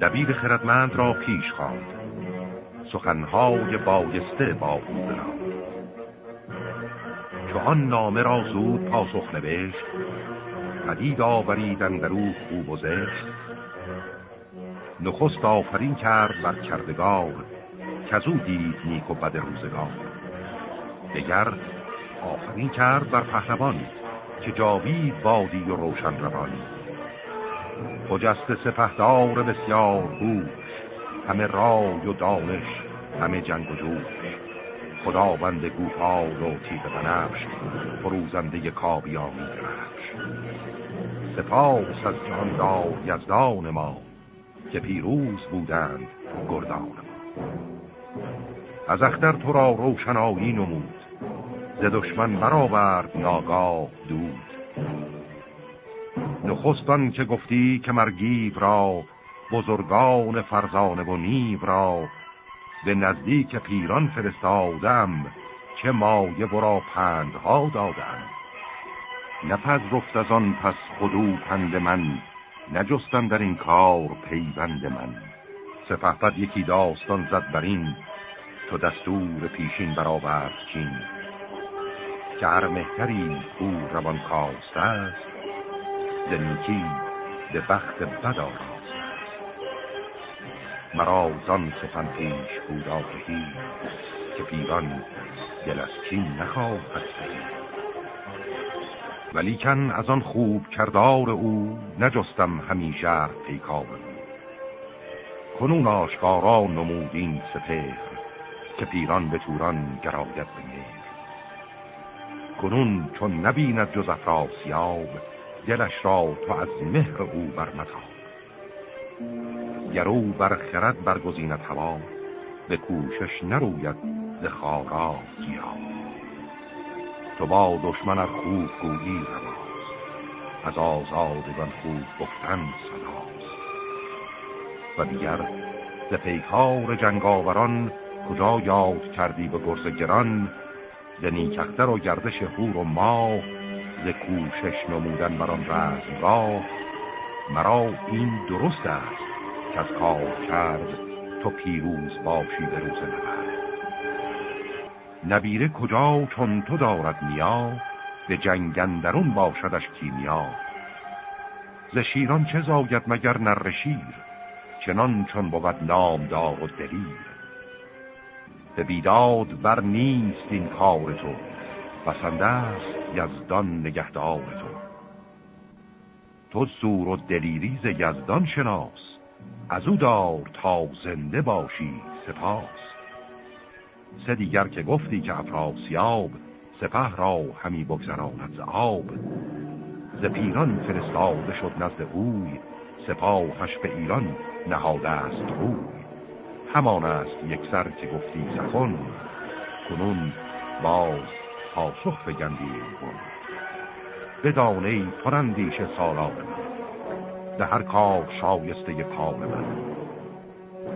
دبیر خردمند را پیش خواند. سخنهای بایسته با او براند. چو آن نامه را زود پاسخ نوشت پدید آوریدن در او خوب و زشت. نخست آفرین کرد بر کردگار کزو دید نیک و بد روزگار. دگر آفرین کرد بر پهلوان که جاوید بادی و روشن روانی. خجست سپهدار بسیار هوش همه رای و دانش همه جنگ و جوش. خداوند گوپال و تیغ بنفش فروزنده کابیانی درفش. سپاس از جاندار یزدان ما که پیروز بودند گردان ما. از اختر تو را روشنایی نمود ز دشمن برآورد ناگاه دود. نخستان که گفتی که مرگیب را بزرگان فرزانه و نیو را. به نزدیک پیران فرستادم که مایه برا پندها دادم. نپذرفت از آن پس خودو پند من نجستم در این کار پیوند من. سپهبد یکی داستان زد بر این تو دستور پیشین برآورد چین. که هر مهتری او روان کاست است دنیکی به بخت بد آراست مرا زان سخن پیش بود آگهی که پیران دل از چین نخواهد ولیکن از آن خوب کردار او نجستم همیشه پیکار کنون آشکارا نمودین سپهر که پیران به توران گراید به کنون چون نبیند جز افراسیاب دلش را تو از مهر او برمتاب گرو بر خرد برگزیند هوا به کوشش نروید ز خارا گیا تو با دشمن خوب گویی رواست از آزادگان خوب گفتن صداست و دیگر ز پیکار جنگاوران کجا یاد کردی به گرز گران؟ ز نیکختر و گردش هور و ماه ز کوشش نمودن بر آن رزمگاه مرا این درست است که از کار کرد تو پیروز باشی به روز نبرد نبیره کجا چون تو دارد نیا به جنگندرون باشدش کیمیا. ز شیران چه زاید مگر نر شیر چنان چون بود نامدار و دلیر. به بیداد بر نیست این کار تو بسنده است یزدان نگهدار تو. تو سور و دلیریز یزدان شناس. از او دار تا زنده باشی سپاس. سه دیگر که گفتی که افراسیاب سپه را همی بگذراند ز آب. ز پیران فرستاده شد نزد اوی سپاهش به ایران نهاده است روی. همان است یک سر که گفتی سخن کنون باز پاسخ بگندی کن بدانه پرندیش سالار من به هر کار شایسته کام من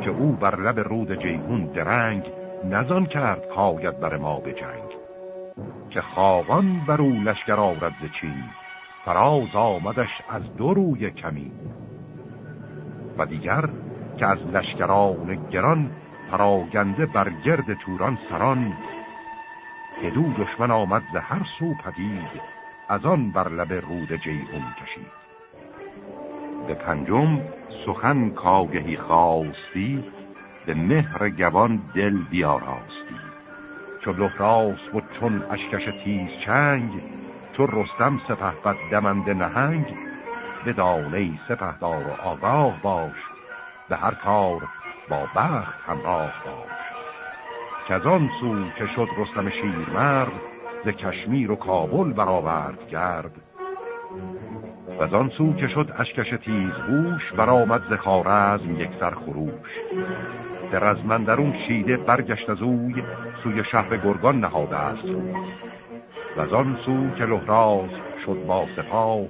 که او بر لب رود جیهون درنگ نزان کرد کاید بر ما به جنگ. که خواهان بر او لشگر آورد چین فراز آمدش از دو روی کمی و دیگر که از لشکران گران پراگنده بر گرد توران سران دو دشمن آمد ز هر سو پدید از آن بر لب رود جیهون کشید. به پنجم سخن کاگهی خواستی به مهر گوان دل بیاراستی. چو لحراس و چون اشکش تیز چنگ چو رستم سپه بد دمنده نهنگ. به دانه سپهدار و آگاه باش به هر کار با بخت همراه باش. که از آن سو که شد رستم شیرمرد ز کشمیر و کابل برآورد گرد. و از آن سو که شد اشکش تیز بوش برآمد ز خارزم یک سر خروش. در از مندرون شیده برگشت از اوی سوی شهر گرگان نهاده است. و از آن سو که لحراز شد با سپاه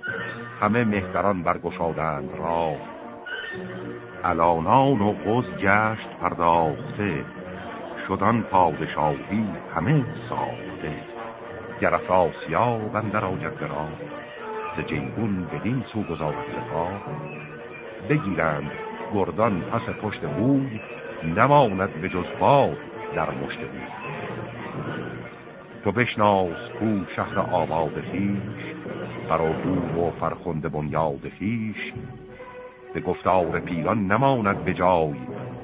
همه مهتران برگشادند را الانان و قز گشت پرداخته شدن پادشاهی همه ساخته. گر افراسیا بندر آجد را ز جیبون بدین سو گذارد سپاه بگیرند گردان پس پشت اوی نماند به جز باد در مشت اوی تو بشناس کو شهر آباد خیش فراگو و فرخنده بنیاد خیش به گفتار پیران نماند به جای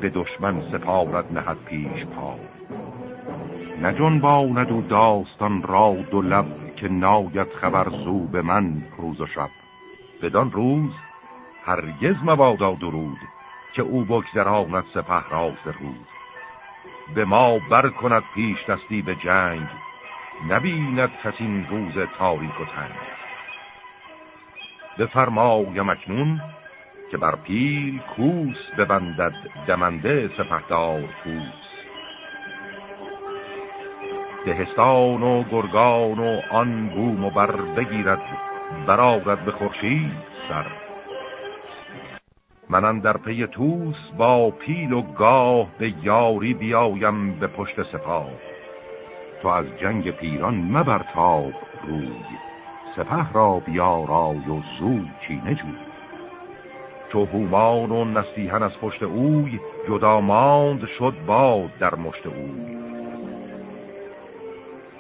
به دشمن سپارت نهد پیش پا. نجنباند و داستان را دو لب که ناید خبر زو به من روز و شب. بدان روز هرگز مبادا درود که او بگذراند سپه را رود. به ما بر کند پیش دستی به جنگ نبیند کسی این روز تاریک و تنگ. بفرمایم اکنون که بر پیل کوس ببندد دمنده سپهدار کوس. دهستان و گرگان و آن بوم و بر بگیرد برارد به خورشید سر. منم در پی توس با پیل و گاه به یاری بیایم به پشت سپاه. تو از جنگ پیران مبرتاب روی سپه را بیارای و زود چینه چو هومان و نستیهن از پشت اوی جدا ماند شد باد در مشت اوی.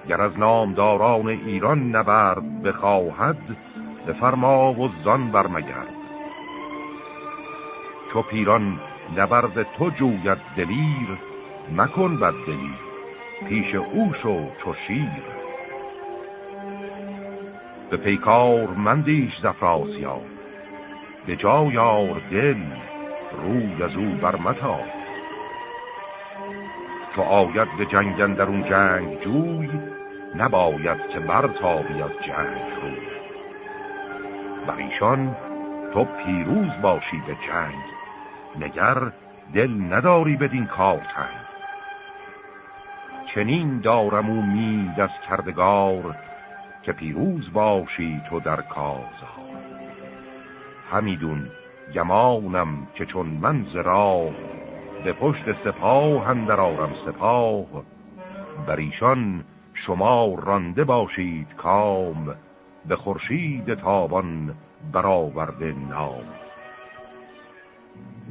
گر از نامداران ایران نبرد بخواهد به فرما و زان برمگرد. چو پیران نبرد تو جوید دلیر مکن بد دلیر پیش او شو چو شیر. به پیکار مندیش زفراسیان. به جایار دل روی از او برمتا. تو آید به جنگن در اون جنگ جوی نباید که برتابی از جنگ رو بر ایشان تو پیروز باشی به جنگ نگر دل نداری بدین کار تنگ. چنین دارم و مید از کردگار که پیروز باشی تو در کازار همیدون گمانم که چون من زرا به پشت سپاه هندر آرم سپاه. بر ایشان شما رانده باشید کام به خورشید تابان برآورده نام.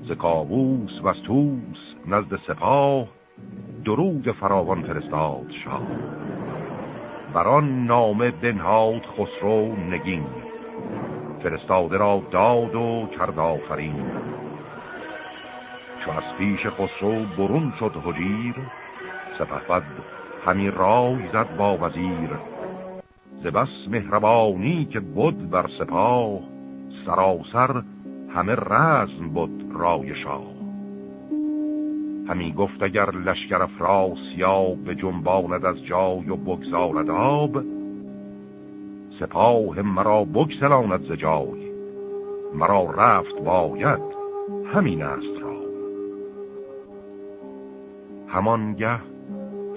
ز کاووس و توس نزد سپاه درود فراوان فرستاد شاه. بران نامه بنهاد خسرو نگین. فرستاده را داد و کرد آفرین. چو از پیش خسرو برون شد حجیر سپهبد همی رای زد با وزیر. ز بس مهربانی که بود بر سپاه سراسر همه رزم بود رای شاه. همی گفت اگر لشکر افراسیاب به جنباند از جای و بگذارد آب سپاه مرا بگسلاند ز جای. مرا رفت باید همین است را. همانگه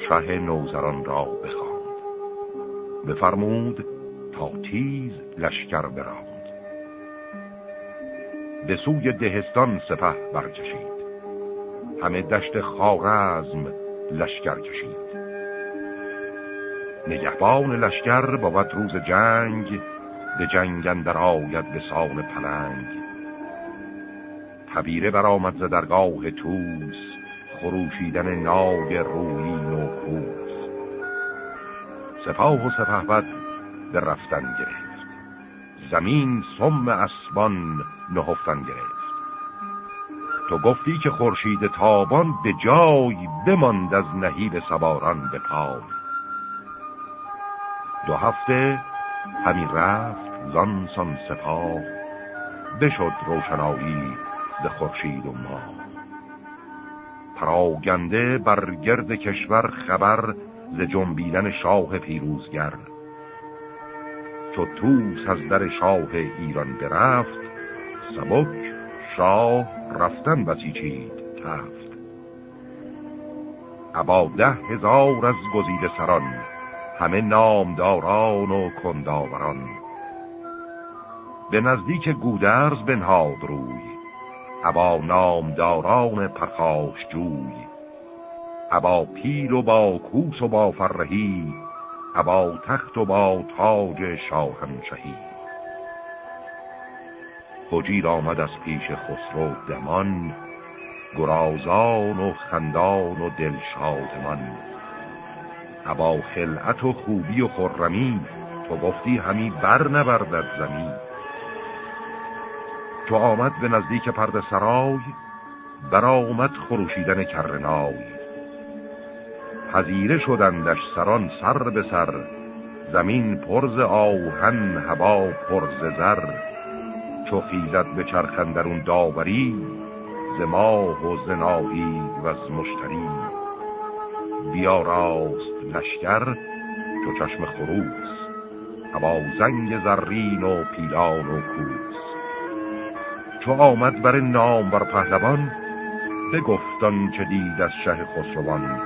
شه نوزران را بخواند. بفرمود تا تیز لشکر براند. به سوی دهستان سپه برکشید همه دشت خارزم لشکر کشید. نگهبان لشکر بود روز جنگ به جنگ در آید به سان پلنگ. تبیره برآمد ز درگاه توس خروشیدن ناگ رویین و کوس سپاه و سپهبد به رفتن گرفت. زمین سم اسبان نهفتن گرفت. تو گفتی که خورشید تابان به جای بماند از نهیب سواران به پای. دو هفته همین رفت زانسان سپاه بشد روشنایی ز خورشید و ما پراگنده بر گرد کشور خبر ز جنبیدن شاه پیروزگر. چو توس از در شاه ایران برفت سبک شاه رفتن بسیچید تفت. ابا ده هزار از گزیده سران همه نامداران و کنداوران. به نزدیک گودرز بنهاد روی ابا نامداران پرخاش جوی ابا پیل و با کوس و با فرهی ابا تخت و با تاج شاهنشهی. خجیر آمد از پیش خسرو دمان گرازان و خندان و دلشادمان ابا خلعت و خوبی و خرمی. تو گفتی همی بر نبردد زمین. چو آمد به نزدیک پرد سرای برآمد خروشیدن کرنای پذیره شدندش سران سر به سر زمین پرز آهن هوا پرز زر. چو خیزد به چرخندرون داوری ز ماه و زناهی و از مشتری. بیا راست لشکر چو چشم خروس هوا زنگ زرین و پیلان و کوس. چو آمد بر نام بر پهلوان بگفتان چه دید از شه خسروان.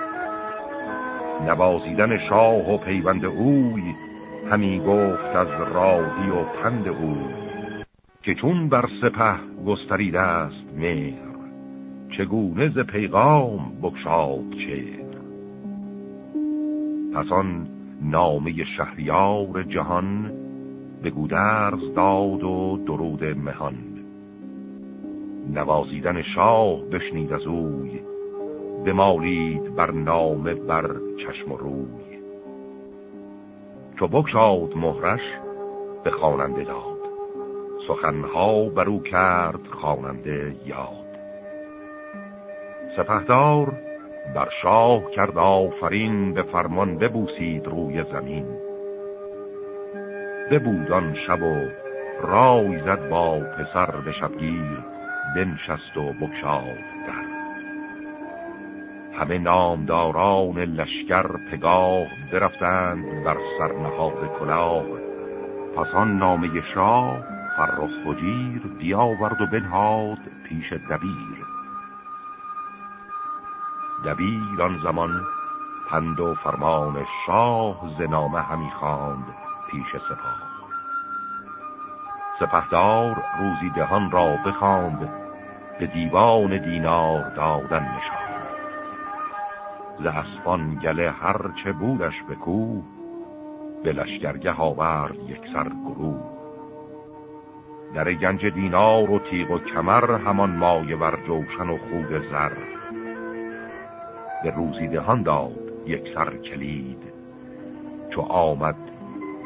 نوازیدن شاه و پیوند اوی همی گفت از رادی و پند اوی. که چون بر سپه گستریده است مهر چگونه ز پیغام بکشاد چه پس آن نامه شهریار جهان به گودرز داد و درود مهان. نوازیدن شاه بشنید از اوی بمالید بر نامه بر چشم و روی. چو بکشاد مهرش به خواننده داد. سخنها برو کرد خواننده یاد. سپهدار بر شاه کرد آفرین به فرمان ببوسید روی زمین. ببودان شب و رای زد با پسر به شبگیر بنشست و بکشاد در. همه نامداران لشکر پگاه برفتند بر سرنهاد کلاه. پس آن نامه شاه فرخ خجیر بیاورد و بنهاد پیش دبیر. دبیر آن زمان پند و فرمان شاه زنامه همی خواند پیش سپاه. سپهدار روزی دهان را بخواند به دیوان دینار دادن نشان ز اسبان گله هرچه بودش به کوه به لشگرگه آورد یک سر گروه. در گنج دینار و تیغ و کمر همان مایه ور جوشن و خود زر. به روزی دهان داد یک سر کلید. چو آمد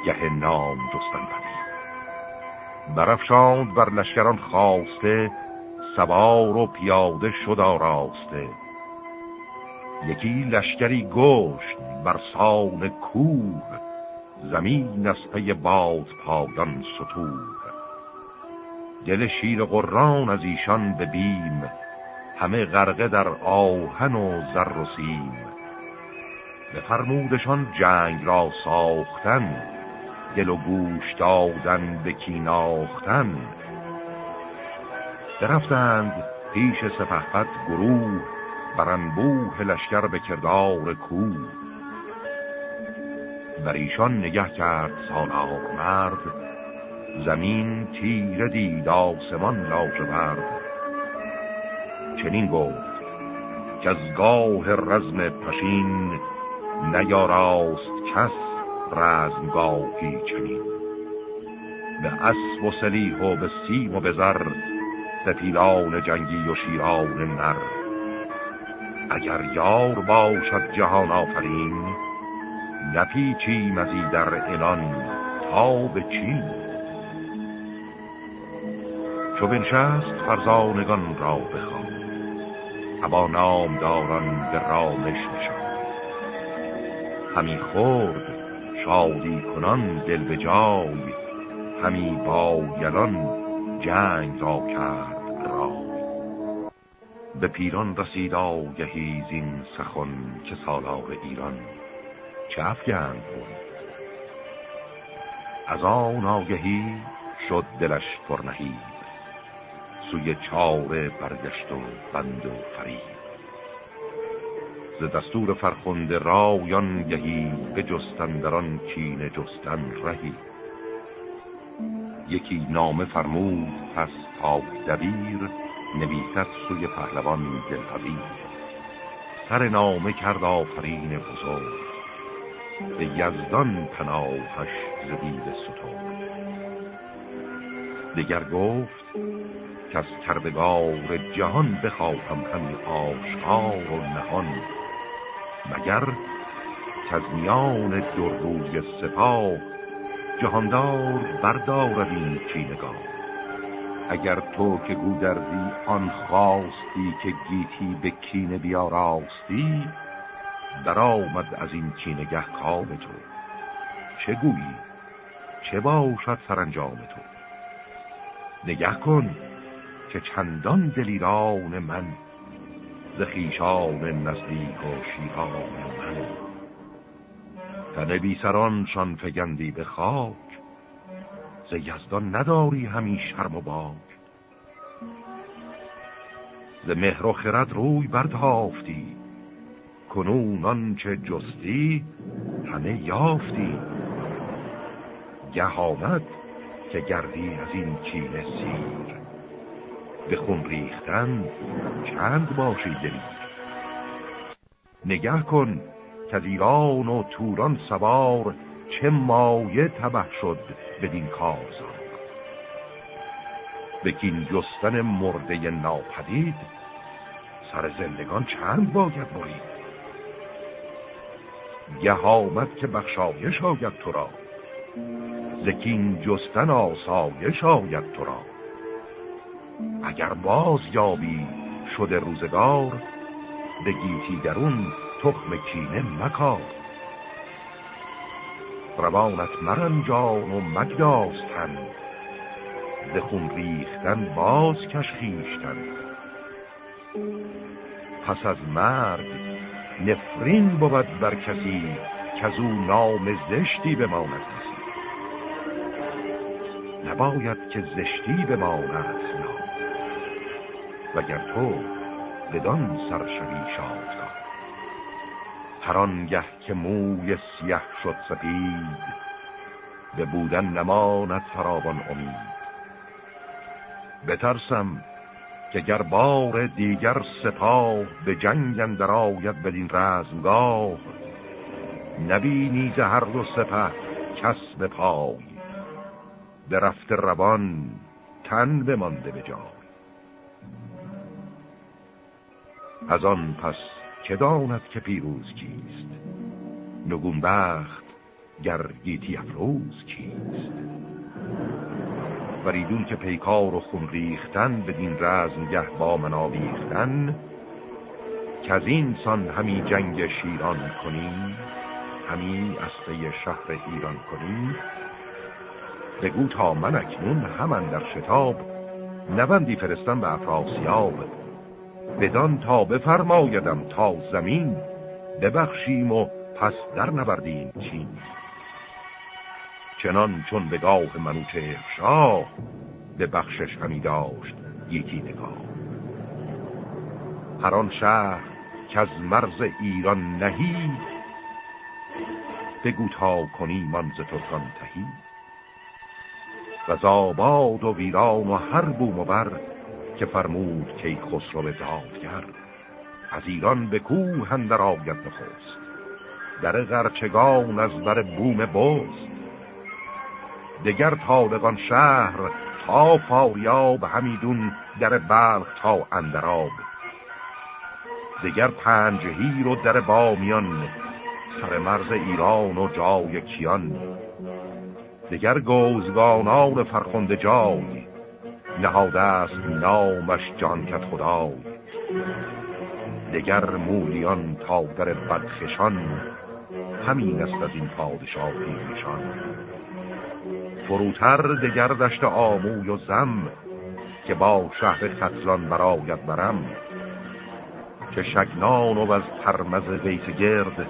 گه نام جستن پدید. برفشاند بر لشکران خواسته سوار و پیاده شد آراسته. یکی لشکری گشت بر سان کوه زمین از پی باد پایان ستوه. دل شیر قران از ایشان به بیم همه غرقه در آهن و زر و سیم. به فرمودشان جنگ را ساختن دل و گوش دادن به کیناختن. درفتند پیش سپهبد گروه بر انبوه لشکر به کردار کوه. بر ایشان نگه کرد سالار مرد زمین تیره دید آسمان لاجورد چنین گفت که از گاه رزم پشین نیاراست کس رزمگاهی چنین. به اسب و سلیح و به سیم و به زر سپیلان جنگی و شیران نر. اگر یار باشد جهان آفرین نپیچیم از در انان تا به چین. چو بنشست فرزانگان را بخوان ابا نامداران به رامش نشان. همی خورد شادی کنان دل به جای همی با یلان جنگ را کرد را به پیران رسید آگهی زین سخن که سالار ایران چه افگند بود. از آن آگهی شد دلش پرنهید سوی چاره برگشت و بند و فرید ز دستور فرخنده رایان گهی به جستندران چین جستن رهی. یکی نامه فرمود پس تا دبیر نویسد سوی پهلوان دلپذیر. سر نامه کرد آفرین بزرگ به یزدان پناهش زدید ستون دگر گفت که از کردگار جهان بخواهم همی آشکار و نهان. مگر که از میان دو روی سپاه جهاندار بردارد این چینگاه اگر تو که گودردی آن خواستی که گیتی به کینه بیاراستی آمد از این چینگه کام تو. چه گویی؟ چه باشد سرانجام تو؟ نگه کن. که چندان دلیران من ز خیشان نزدیک و شیران من. تن بی سرانشان فگندی به خاک ز یزدان نداری همین شرم و باک. ز مهر و خرد روی بردافتی کنون آنچه جستی همه یافتی. گه آمد که گردی از این چین سیر. به خون ریختن چند باشی دلیر نگه کن که ایران و توران سوار چه مایه تبه شد بدین کارزار. بکین جستن مرده ناپدید سر زندگان چند باید برید. گه آمد که بخشایش آید تو را زکین جستن آسایش آید تو را. اگر باز یابی شده روزگار به گیتی درون تخم کینه مکار. روانت مرنجان و مگداستن به خون ریختن باز کش خیشتن پس از مرگ نفرین بود بر کسی که از او نام زشتی بماند نباید که زشتی بماند نام. وگر تو بدان سرشوی شادگاه هر آنگه که موی سیه شد سپید به بودن نماند فراوان امید. بترسم که گر بار دیگر سپاه به جنگ اندر آید بدین رزمگاه نبینی هر دو سپه کس به پای. به رفت روان تن بمانده به جای. از آن پس که داند که پیروز کیست نگون بخت گر گیتی افروز کیست فریدون که پیکار و خون ریختن بدین رزمگه با من آویختن که از این سان همی جنگ شیران کنیم همی استه شهر ایران کنیم. بگو تا من اکنون همان در شتاب نبندی فرستن به افراسیاب. بدان تا بفرمایدم تا زمین. ببخشیم و پس در نبردیم چین. چنان چون به گاه منوچه شاه به بخشش همی داشت یکی نگاه. هر آن شهر که از مرز ایران نهی بگو تا کنی منز ترکان تهی. و زاباد و ویران و هر بوم و بر که فرمود که خسرو دادگر از ایران به کوه اندر آید نخست. در غرچگان از بر بوم بست. دگر تابقان شهر تا فاریاب همیدون در بلخ تا اندراب. دگر پنج هیر و در بامیان سر مرز ایران و جای کیان. دگر گوزگانان فرخنده جای نهاده است نامش جان کت خدای دگر مولیان تا در بدخشان همین است از این پادشاهی نشان فروتر دگر دشت آموی و زم که با شهر خطلان براید برم. که شگنان و از ترمز ویس گرد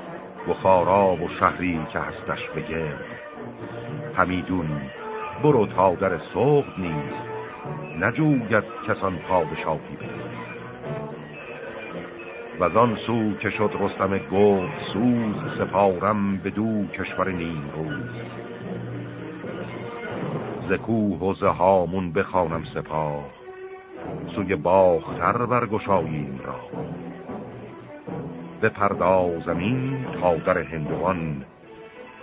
بخارا و شهری که هستش بگرد. همیدون برو تا در سوق نیز نجوید کسان پادشاهی بگرد و آن سو که شد رستم گفت سوز سپارم به دو کشور نیم روز. زکوه و زهامون بخوانم سپاه سوی باختر برگشاییم را. به پردازمین تا در هندوان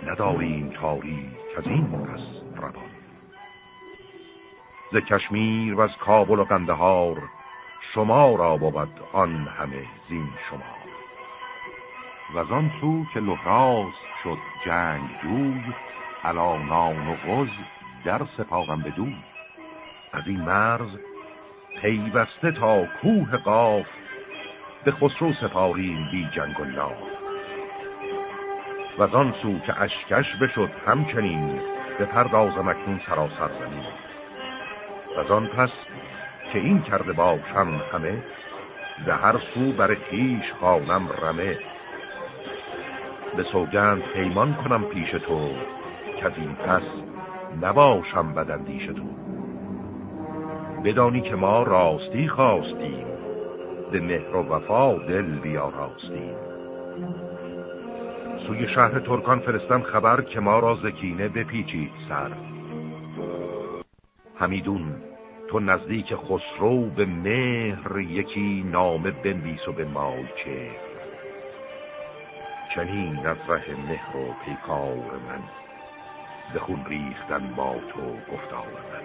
نداریم تاری که از این ز کشمیر و از کابل و قندهار شما را بود آن همه زین شما و آن سو که لحراس شد جنگ جوی علانان و غز در سپاهم بدو از این مرز پیوسته تا کوه قاف به خسرو سپاریم بی جنگ و و از آن سو که اشکش بشد همچنین به پرداز مکنون سراسر زمین. و آن پس که این کرده باشم همه به هر سو بر خیش خانم رمه. به سوگند پیمان کنم پیش تو که این پس نباشم بدندیش تو. بدانی که ما راستی خواستیم به مهر و وفا دل بیا راستیم سوی شهر ترکان فرستم خبر که ما را زکینه بپیچید سر. همیدون تو نزدیک خسرو به مهر یکی نامه بنویس و به مال چه چنین از ره مهر و پیکار من به خون ریختن با تو گفتار من.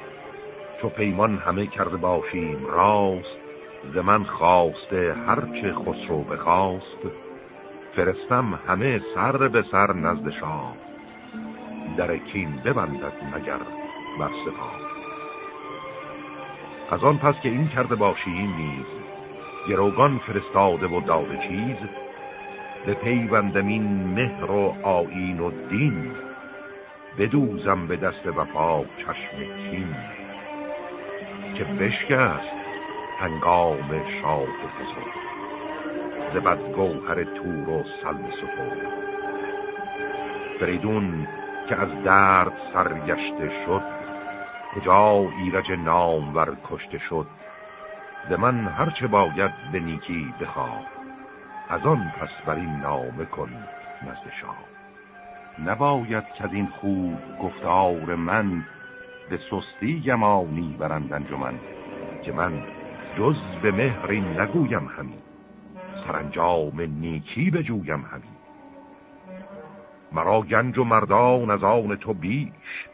چو پیمان همه کرده باشیم راست ز من خواسته هرچه خسرو بخواست. فرستم همه سر به سر نزد شاه در کین ببندد مگر بر سپاه. از آن پس که این کرده باشیم نیز گروگان فرستاده و داده چیز به پیوندم این مهر و آین و دین بدوزم به دست وفا چشم کین که بشکست هنگام شاد بزرگ ز گوهر تور و سلم سفور فریدون که از درد سرگشته شد کجا ایرج نامور کشته شد ز من هرچه باید به نیکی بخواه. از آن پس بر این نامه کن نزد شاه. نباید که از این خوب گفتار من به سستی گمانی برند انجمن که من جز به مهری نگویم همین سرانجام نیکی بجویم همین مرا گنج و مردان از آن تو بیش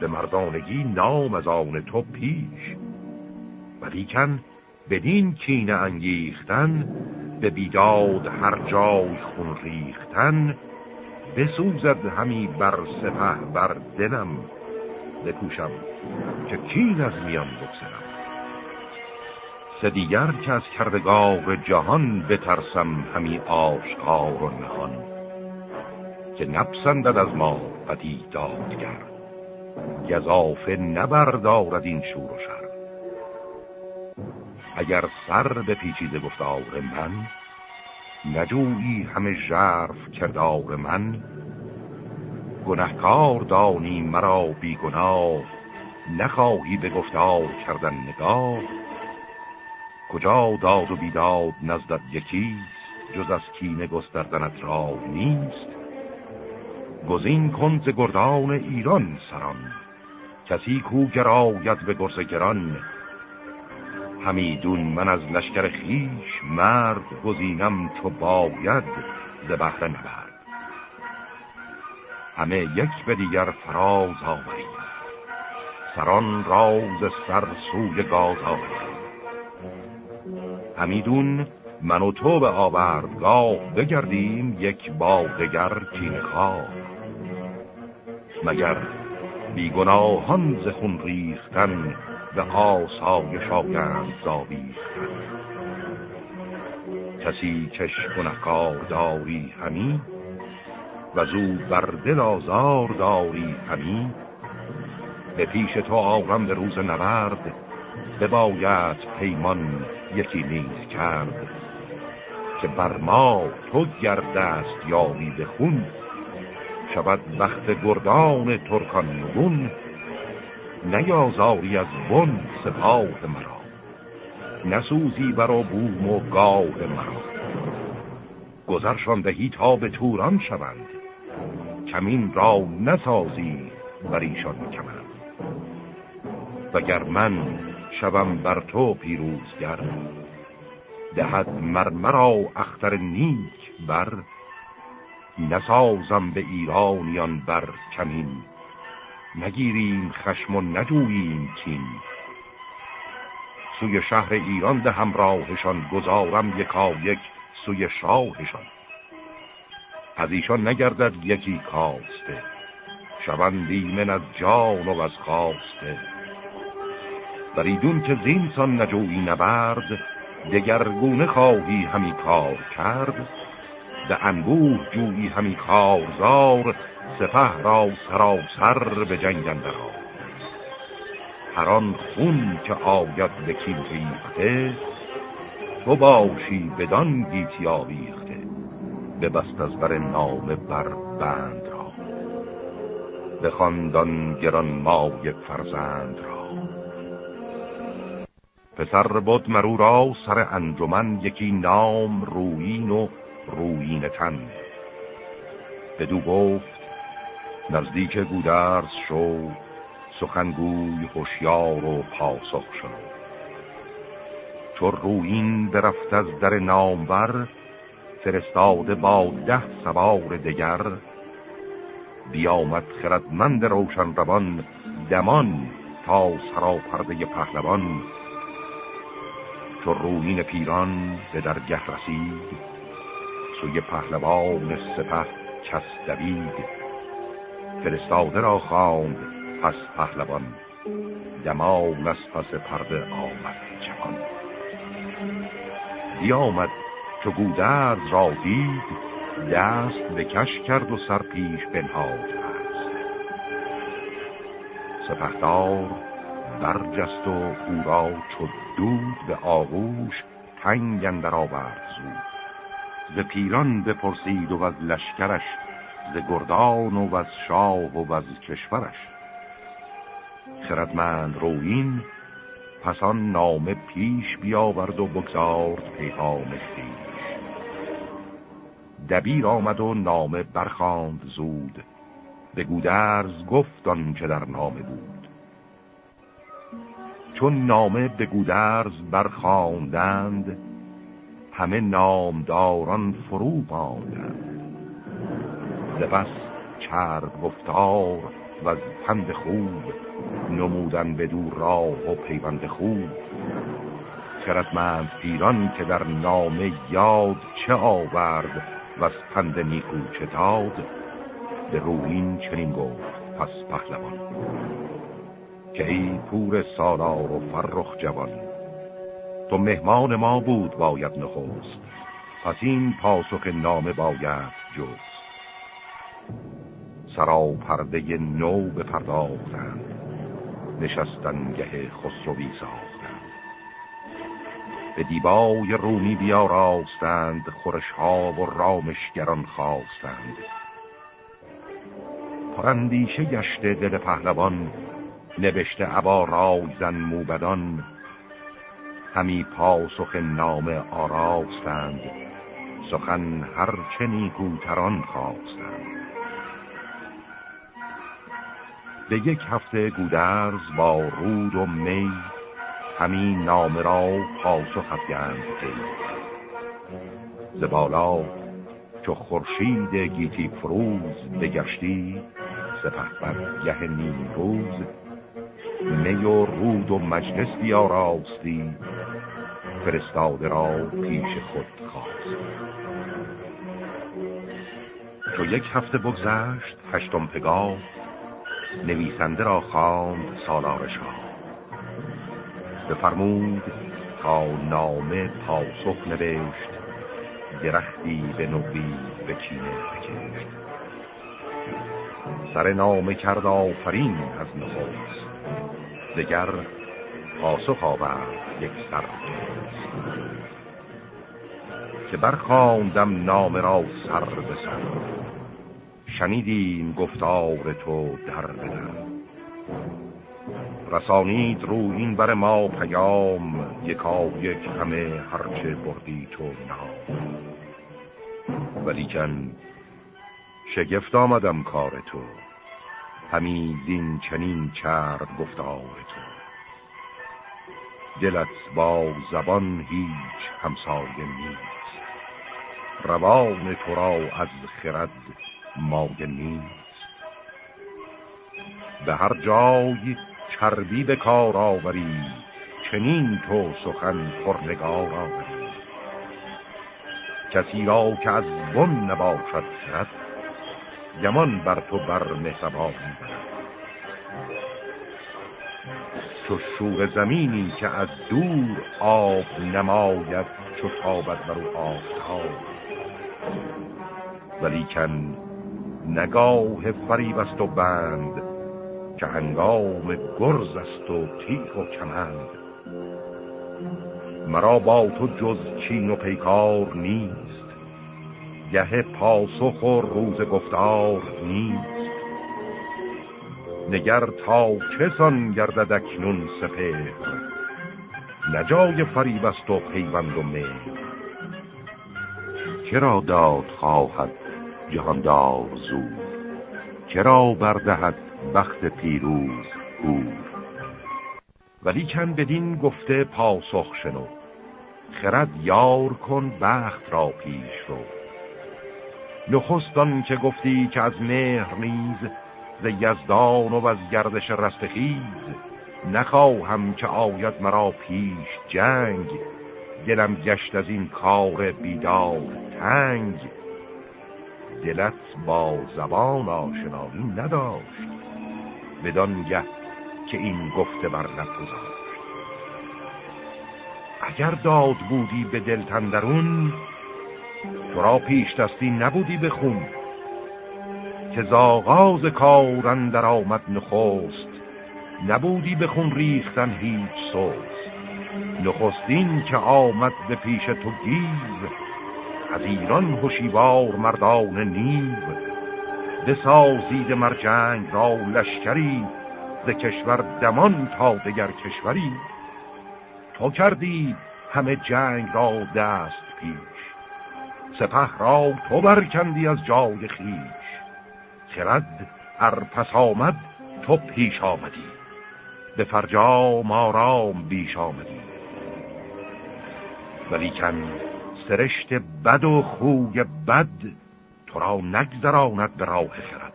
به مردانگی نام از آن تو پیش. ولیکن بدین کین انگیختن به بیداد هر جای خون ریختن بسوزد همی بر سپه بر دلم بکوشم که کین از میان بکسرم سه دیگر که از کردگار جهان بترسم همی آشکار و نهان که نپسندد از ما بدی دادگر گذافه نبردارد این شور و شر. اگر سر به پیچیده گفتار من نجویی همه ژرف کردار من. گنهکار دانی مرا بیگناه نخواهی به گفتار کردن نگاه. کجا داد و بیداد نزدت یکیست جز از کینه گستردنت را نیست. گزین کن ز گردان ایران سران. کسی کو گراید به گرس گران. همیدون من از لشکر خیش مرد گزینم چو باید ز بهر نبرد. همه یک به دیگر فراز آوریم سران راز سر سوی گاز آوریم همیدون من و تو به آوردگاه بگردیم یک با دگر چین خواه مگر بیگناهان ز خون ریختن به آسای شاگرد زاویختن؟ کسی کش گنهکار داری همی و زو بر دل آزار داری همی؟ به پیش تو آرم به روز نبرد بباید پیمان یکی نیز کرد. که بر ما تو گردست یابی به خون شود وقت گردان ترکان نگون نیازاری از بن سپاه مرا. نسوزی برا بوم و گاه مرا. گذرشان دهی تا به توران شوند. کمین را نسازی بر ایشان کمند. وگر من شوم بر تو پیروزگر دهد مرمرا اختر نیک بر نسازم به ایرانیان بر کمین. نگیریم خشم و نجوییم کین. سوی شهر ایران ده همراهشان گذارم یکا یک سوی شاهشان. از ایشان نگردد یکی کاسته شوند ایمن از جان و از خواسته. بریدون که زینسان نجویی نبرد دگرگونه خواهی همی کار کرد. به انبوه جویی همی کارزار سپه را سراسر به جنگ را هر آن خون که آید به کین ریخته تو باشی بدان گیتی آویخته ببست از بر نام بر بند را. به خاندان گران مای فرزند را. پسر بود مرو را سر انجمن یکی نام روین و روین تن بدو گفت نزدیک گودرز شو سخنگوی هوشیار و پاسخ شو. چو روین برفت از در نامور فرستاده با ده سوار دگر. بیامد خردمند روشن روان دمان تا سرا پرده پهلوان. چو روین پیران به درگه رسید سوی پهلوان سپه کس دوید. فرستاده را خواند پس پهلوان. دمال از پس پرده آمد جوان. بیامد چو گودرز را دید دست به کش کرد و سر پیش بنهاد هست سپهدار برجست و او را چو دود به آغوش تنگ اندر آورد زود. به پیران بپرسید و از لشکرش ز گردان و از شاه و از کشورش. خردمند روین پس آن نامه پیش بیاورد و بگذارد پیغام خیش دبیر آمد و نامه برخاند زود. به گودرز گفت چه در نامه بود. چون نامه به گودرز برخاندند همه نامداران فرو باندند ز بس چرب گفتار و پند خوب نمودن به دور راه و پیوند خوب. خردمند پیران که در نامه یاد چه آورد و از پند نیکو چه داد به روین چنین گفت پس پهلوان که ای پور سالار و فرخ جوان تو مهمان ما بود باید نخوست پس این پاسخ نامه باید جست. سرا پرده نو بپرداختند. نشستنگه خسروی ساختند. به دیبای رومی بیاراستند خورش ها و رامشگران خواستند. پرندیشه گشته دل پهلوان نوشته عبا رایزن موبدان. همی پاسخ نام آراستند. سخن هرچه نیکوتران خواستند. به یک هفته گودرز با رود و می همین نام را پاسخ افگند ز بالا چو خورشید گیتی فروز بگشتی سپه بر گه نیم روز می و رود و مجلس بیاراستی فرستاده را پیش خود خواست چو یک هفته بگذشت هشتم پگاه نویسنده را خواند سالار شاه. بفرمود تا نامه پاسخ نوشت درختی به نوی به چینه بکشت. سر نامه کرد آفرین از نخست. دگر پاسخ آورد یک سر. که برخواندم نامه را سر به سر. شنیدیم گفتار تو در بدن رسانید رو این بر ما پیام یکا یک همه هرچه بردی تو نام. ولیکن شگفت آمدم کار تو. همی دین چنین کرد گفتار تو. دلت با زبان هیچ همسایه نیست. روان تو را از خرد مایه نیست. به هر جای چربی به کار آوری چنین تو سخن پرنگار آوری. کسی را که از بن نباشد خرد گمان بر تو بر نسبا می‌برد چو شور زمینی که از دور آب نماید چو تابد بر او آفتاب. ولیکن نگاه فریب است و بند که هنگام گرز است و تیغ و کمند. مرا با تو جز چین و پیکار نیست. گه پاسخ و روز گفتار نیست. نگر تا کسان گردد اکنون سپهر؟ نجای فریب است و پیوند و مهر. کرا داد خواهد جهاندار زود کرا بردهد بخت پیروز گور؟ ولیکن بدین گفته پاسخ شنو. خرد یار کن بخت را پیش رو. نخستان که گفتی که از مهر نیز ز یزدان و از گردش رستخیز نخواهم که آید مرا پیش جنگ دلم گشت از این کار بیدار تنگ. دلت با زبان آشنایی نداشت بدانگه که این گفته بر نگذاشت. اگر داد بودی به دل تندرون تو را پیش دستی نبودی بخون که زاغاز کارن در آمد نخست نبودی بخون ریختن هیچ سوز نخستین که آمد به پیش تو گیر از ایران هشیوار مردان نیو. بسازید مرجنگ را لشکری ز کشور دمان تا دگر کشوری. تو کردی همه جنگ را دست پیش سپه را تو برکندی از جای خیش. خرد ار پس آمد تو پیش آمدی. به فرجام آرام بیش آمدی. ولیکن سرشت بد و خوی بد تو را نگذراند به راه خرد.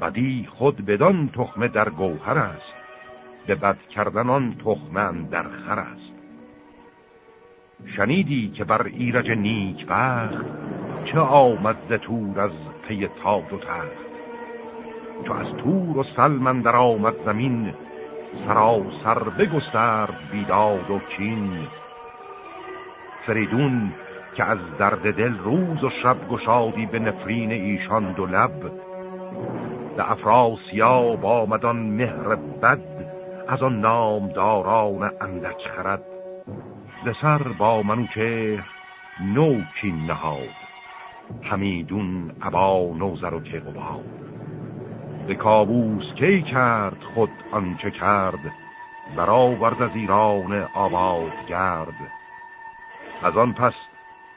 بدی خود بدان تخمه در گوهر است به بد کردن آن تخمه در خر است. شنیدی که بر ایرج نیک بخت چه آمد ز تور از پی تاج و تخت؟ چو از تور و سلمن در آمد زمین سراسر بگسترد بیداد و کین. فریدون که از درد دل روز و شب گشادی به نفرین ایشان دو لب به افراسیاب آمدان مهر بد از آن نامداران اندک خرد. لسر با منوچه نو کین نهاد. همیدون عبا نوزر و کیقوباد به کابوس کی کرد خود آنچه کرد؟ برآورد از ایران آباد گرد. از آن پس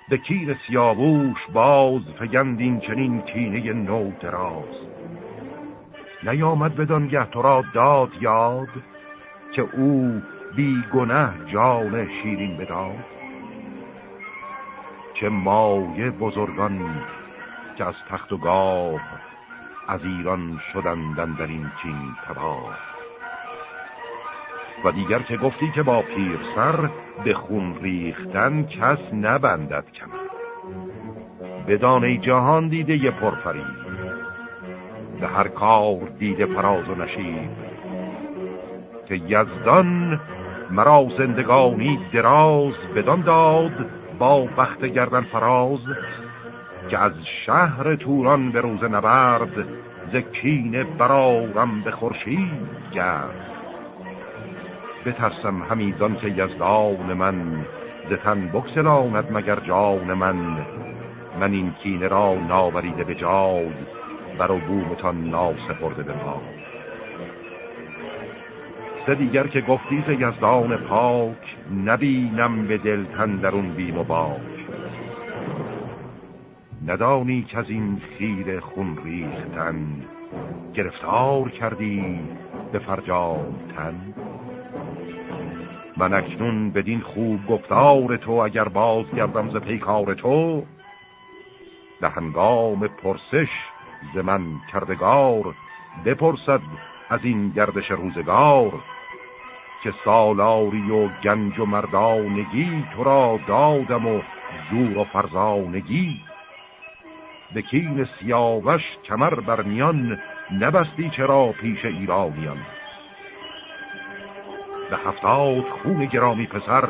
به کیر سیاووش باز فگندین چنین کینه نو دراز. نیامد بدانگه تو را داد یاد که او بی گنه جان شیرین بداد چه مایه بزرگان که از تخت و گاه از ایران شدندن در این چین تباه. و دیگر که گفتی که با پیر سر به خون ریختن کس نبندد کمر. بدان جهان دیده یه پرفرید به هر کار دیده فراز و نشید که یزدان مرا زندگانی دراز بدان داد با بخت گردن فراز که از شهر توران به روز نبرد زکین برارم به خورشید گرد. بترسم همیزان که یزدان من زتن بکسلاند مگر جان من. من این کینه را ناوریده به جای بر بومتان ناسپرده به ما سه دیگر که گفتی ز یزدان پاک نبینم به دل تندرون بیم و باک ندانی که از این خیر خون ریختن گرفتار کردی به فرجام تن؟ من اکنون بدین خوب گفتار تو اگر باز گردم ز پیکار تو به هنگام پرسش ز من کردگار بپرسد از این گردش روزگار. که سالاری و گنج و مردانگی تو را دادم و زور و فرزانگی. به کین سیاوش کمر بر میان نبستی چرا پیش ایرانیان. به هفتاد خون گرامی پسر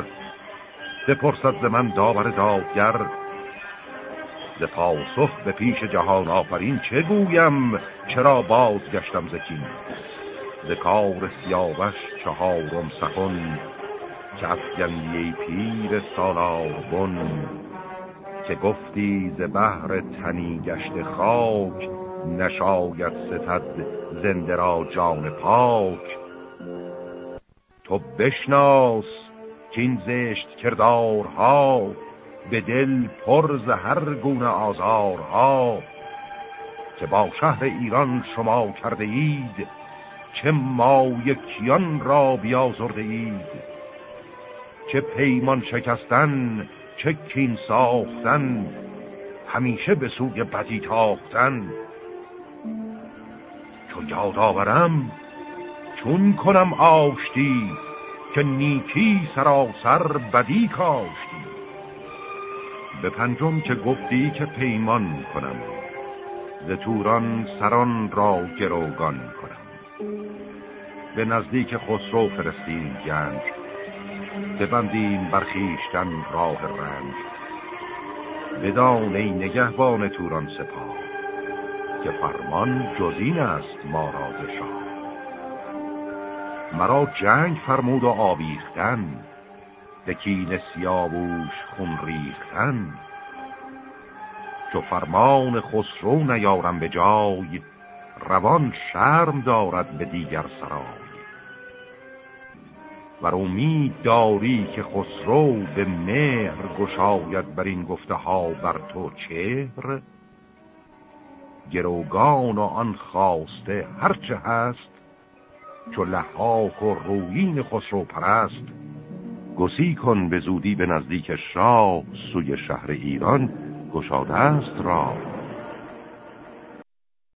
بپرسد ز من داور دادگر. ز پاسخ به پیش جهان آفرین چه گویم؟ چرا بازگشتم زکین ز سیاوش چهارم سخن که افگندی پیر سالار بن که گفتی ز بحر تنی گشت خاک نشاید ستد زنده را جان پاک. تو بشناس که این زشت کردارها به دل پر ز هر گونه آزارها که با شهر ایران شما کرده اید چه ما یکیان را بیازرده اید؟ چه پیمان شکستن چه کین ساختن همیشه به سوی بدی تاختن. چون یاد آورم چون کنم آشتی که نیکی سراسر بدی کاشتی. به پنجم که گفتی که پیمان کنم ز توران سران را گروگان کنم. به نزدیک خسرو فرستیم گنج. ببندیم برخیشتن راه رنج. بدان ای نگهبان توران سپاه که فرمان جزین است ما را شاه. مرا جنگ فرمود و آویختن دکین سیاووش خون ریختن. چو فرمان خسرو نیارم به جای روان شرم دارد به دیگر سرای. و امید داری که خسرو به مهر گشاید بر این گفته ها بر تو چهر؟ گروگان و آن خواسته هرچه هست چو لحاک و روین خسرو پرست گسی کن به زودی به نزدیک شاه سوی شهر ایران گشاده است را